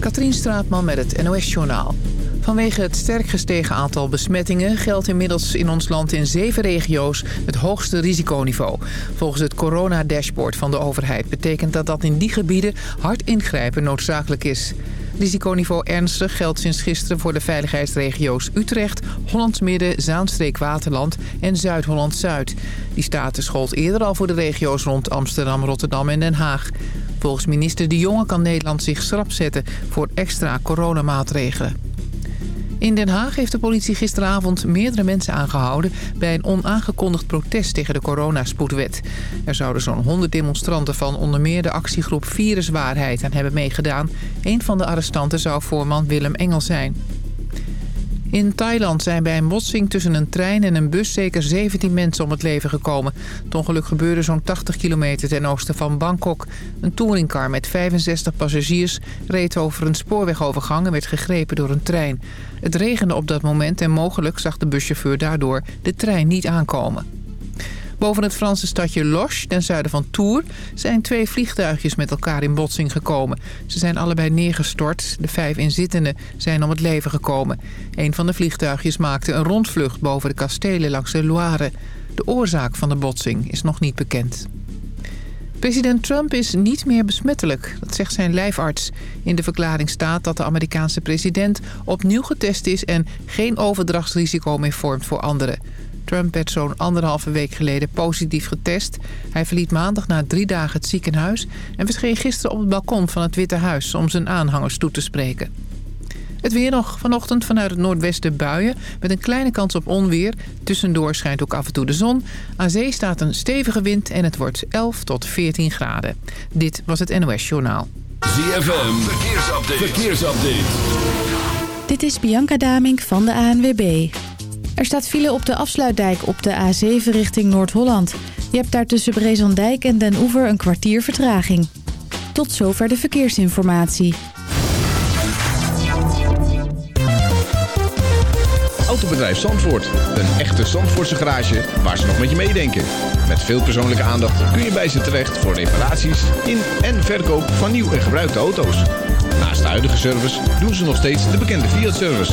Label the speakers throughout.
Speaker 1: Katrien Straatman met het NOS-journaal. Vanwege het sterk gestegen aantal besmettingen... geldt inmiddels in ons land in zeven regio's het hoogste risiconiveau. Volgens het corona-dashboard van de overheid... betekent dat dat in die gebieden hard ingrijpen noodzakelijk is. Risiconiveau ernstig geldt sinds gisteren voor de veiligheidsregio's Utrecht... Hollands Midden, Zaanstreek, Waterland en Zuid-Holland-Zuid. Die status gold eerder al voor de regio's rond Amsterdam, Rotterdam en Den Haag. Volgens minister De Jonge kan Nederland zich schrap zetten voor extra coronamaatregelen. In Den Haag heeft de politie gisteravond meerdere mensen aangehouden... bij een onaangekondigd protest tegen de coronaspoedwet. Er zouden zo'n 100 demonstranten van onder meer de actiegroep Viruswaarheid aan hebben meegedaan. Een van de arrestanten zou voorman Willem Engel zijn. In Thailand zijn bij een botsing tussen een trein en een bus zeker 17 mensen om het leven gekomen. Het ongeluk gebeurde zo'n 80 kilometer ten oosten van Bangkok. Een touringcar met 65 passagiers reed over een spoorwegovergang en werd gegrepen door een trein. Het regende op dat moment en mogelijk zag de buschauffeur daardoor de trein niet aankomen. Boven het Franse stadje Loche, ten zuiden van Tours... zijn twee vliegtuigjes met elkaar in botsing gekomen. Ze zijn allebei neergestort. De vijf inzittenden zijn om het leven gekomen. Een van de vliegtuigjes maakte een rondvlucht boven de kastelen langs de Loire. De oorzaak van de botsing is nog niet bekend. President Trump is niet meer besmettelijk, dat zegt zijn lijfarts. In de verklaring staat dat de Amerikaanse president opnieuw getest is... en geen overdrachtsrisico meer vormt voor anderen. Trump werd zo'n anderhalve week geleden positief getest. Hij verliet maandag na drie dagen het ziekenhuis... en verscheen gisteren op het balkon van het Witte Huis om zijn aanhangers toe te spreken. Het weer nog. Vanochtend vanuit het noordwesten buien met een kleine kans op onweer. Tussendoor schijnt ook af en toe de zon. Aan zee staat een stevige wind en het wordt 11 tot 14 graden. Dit was het NOS Journaal.
Speaker 2: ZFM, verkeersupdate. verkeersupdate.
Speaker 3: Dit is Bianca Damink van de ANWB. Er staat file op de afsluitdijk op de A7 richting Noord-Holland. Je hebt daar tussen Brezandijk en Den Oever een kwartier vertraging. Tot zover de verkeersinformatie.
Speaker 4: Autobedrijf Zandvoort. Een echte Zandvoortse garage waar ze nog met je meedenken. Met veel persoonlijke aandacht kun je bij ze terecht voor reparaties in en verkoop van nieuw en gebruikte auto's. Naast de huidige service doen ze nog steeds de bekende Fiat-service.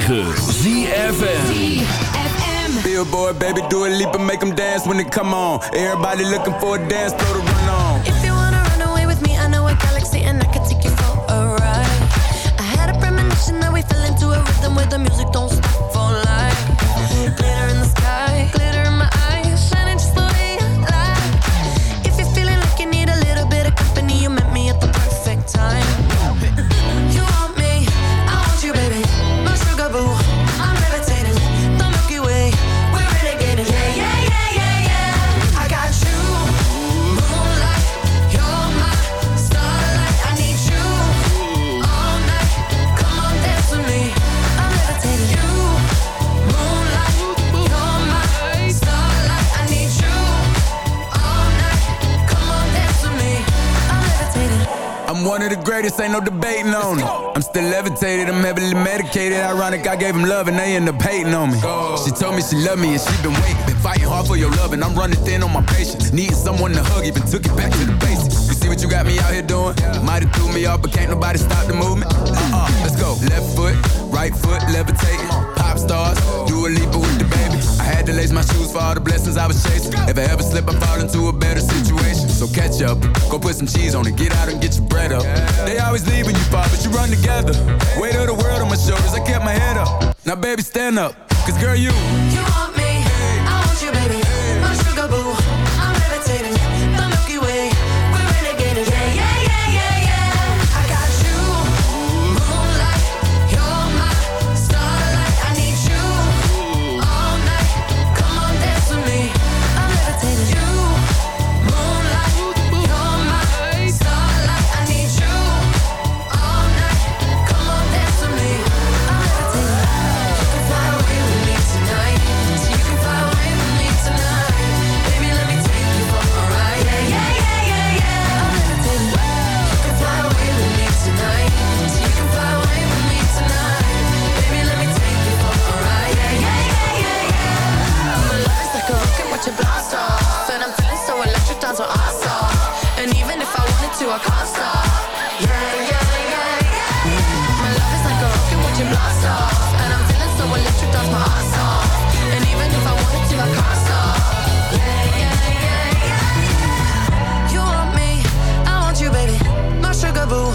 Speaker 2: ZFM.
Speaker 5: Billboard, baby, do a leap and make them dance when they come on. Everybody looking for a dance, greatest, ain't no debating on it. I'm still levitated, I'm heavily medicated. Ironic, I gave him love and they end up hating on me. She told me she loved me and she been waiting. Been fighting hard for your love and I'm running thin on my patience. Needing someone to hug, even took it back to the what you got me out here doing? Might have threw me off, but can't nobody stop the movement. Uh-uh, let's go. Left foot, right foot, levitating. Pop stars, Dua Lipa with DaBaby. I had to lace my shoes for all the blessings I was chasing. If I ever slip, I fall into a better situation. So catch up, go put some cheese on it, get out and get your bread up. They always leave when you fall, but you run together. Weight of the world on my shoulders, I kept my head up. Now baby, stand up, cause girl, you.
Speaker 6: You to, I can't. Yeah, yeah, yeah, yeah. My love is like a rocket, blast off. And I'm feeling so my. And even if I wanted to, I stop. Yeah, yeah, yeah, yeah. You want me, I want you, baby. My sugar boo,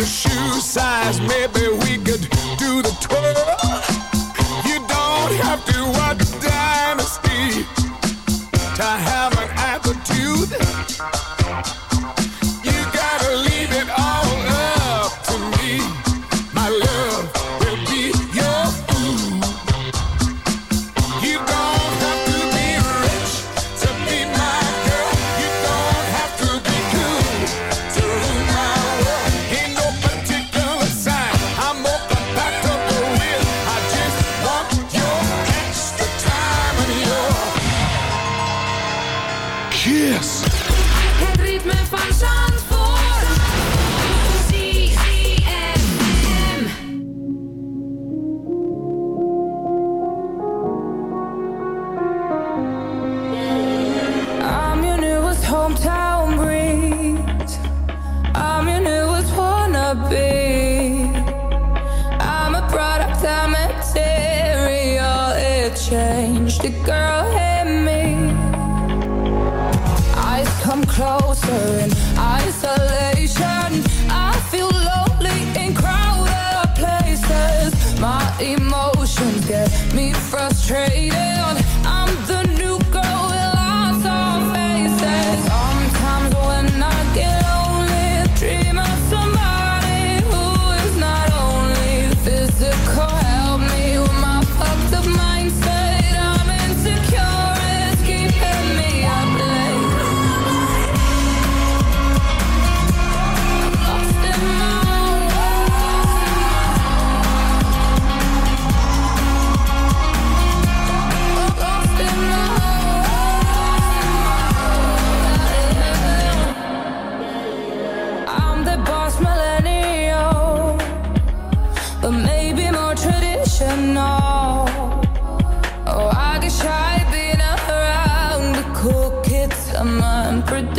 Speaker 7: your shoe size, maybe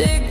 Speaker 7: dig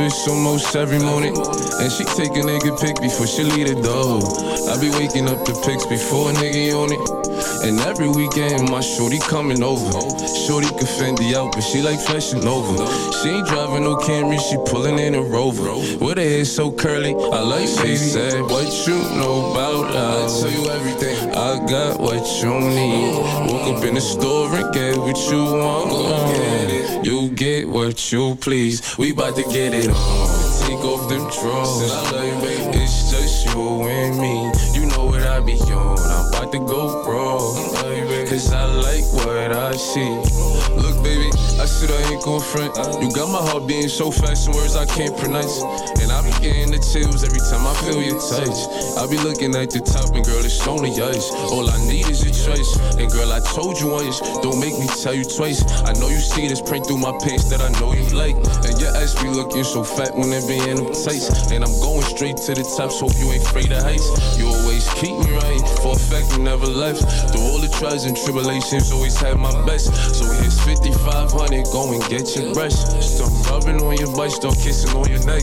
Speaker 8: Breakfast almost every morning. And she take a nigga pic before she leave the door. I be waking up the pics before a nigga on it. And every weekend my shorty coming over. Shorty can Fendi out, but she like fashion over. She ain't driving no Camry, she pulling in a Rover. With her hair so curly, I like she said, What you know about us? I tell you everything. I got what you need. Woke up in the store and get what you want. You get what you please. We bout to get it on. Take off them drawers. It's just you and me. You know what I be on. I'm about to go raw. Cause I like what I see. Look, baby, I said I ain't gon' front. You got my heart beating so fast, some words I can't pronounce. And I getting the chills every time I feel your touch. I be looking at the top, and girl, it's only us. All I need is your choice. And girl, I told you once, don't make me tell you twice. I know you see this print through my pants that I know you like. And your ass be looking so fat when it be in them tights. And I'm going straight to the top, so you ain't afraid of heights. You always keep me right, for a fact you never left. Through all the trials and tribulations, always had my best. So here's 5500 ahead, go and get your brush. Start rubbing on your butt, start kissing on your neck.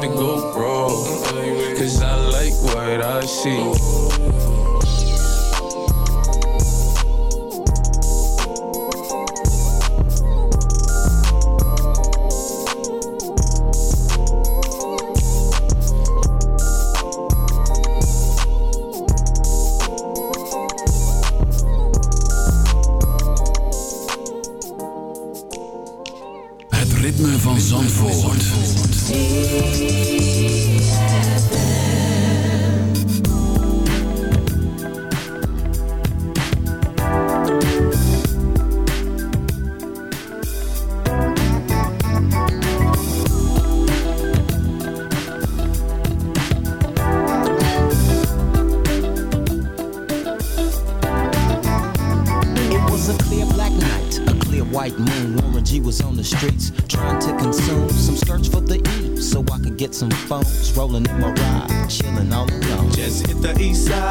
Speaker 8: To go wrong. Cause I like what I see.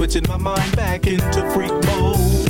Speaker 9: Switching my mind back into freak mode.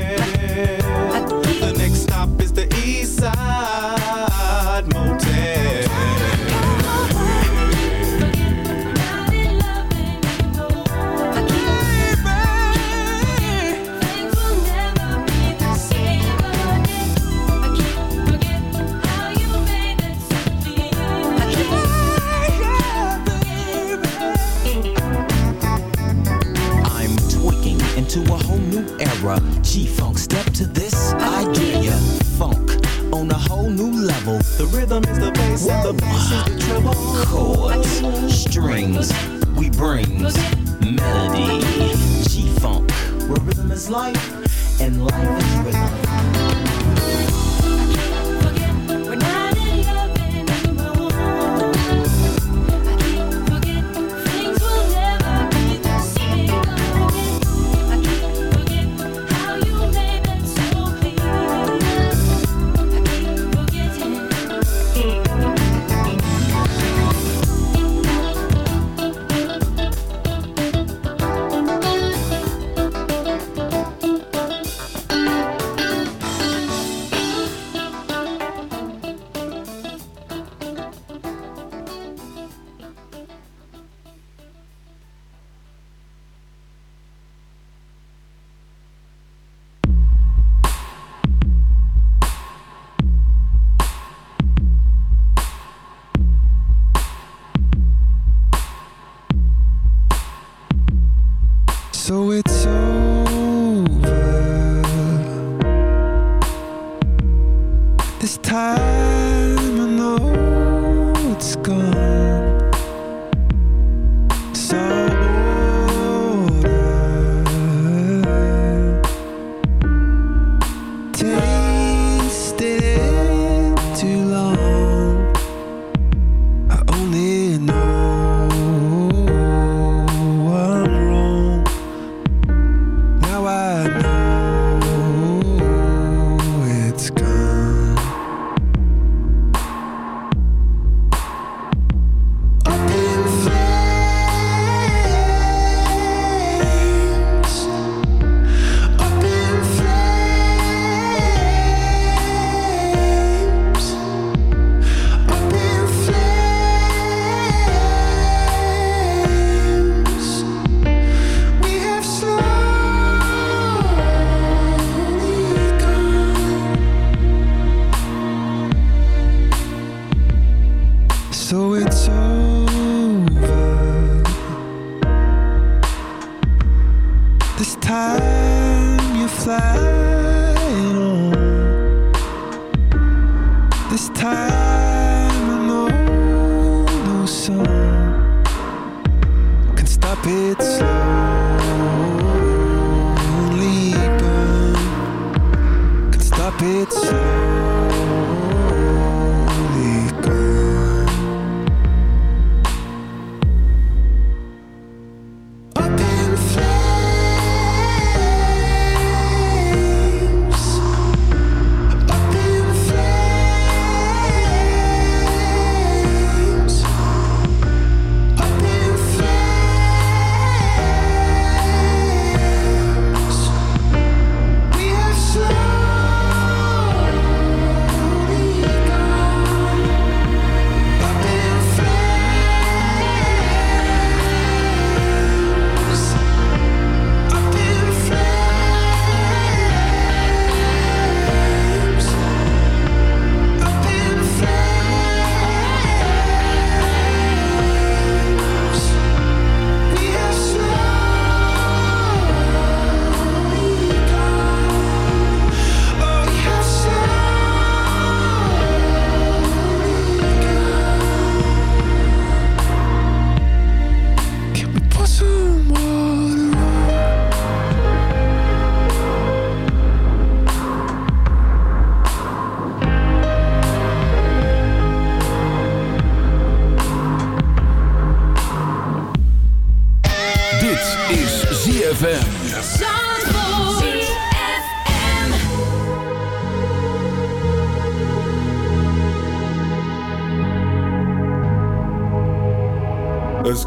Speaker 9: The treble.
Speaker 10: Chords, strings, we bring melody. G-Funk, where rhythm is life and life is rhythm.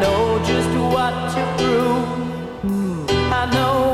Speaker 11: know just what to prove. I know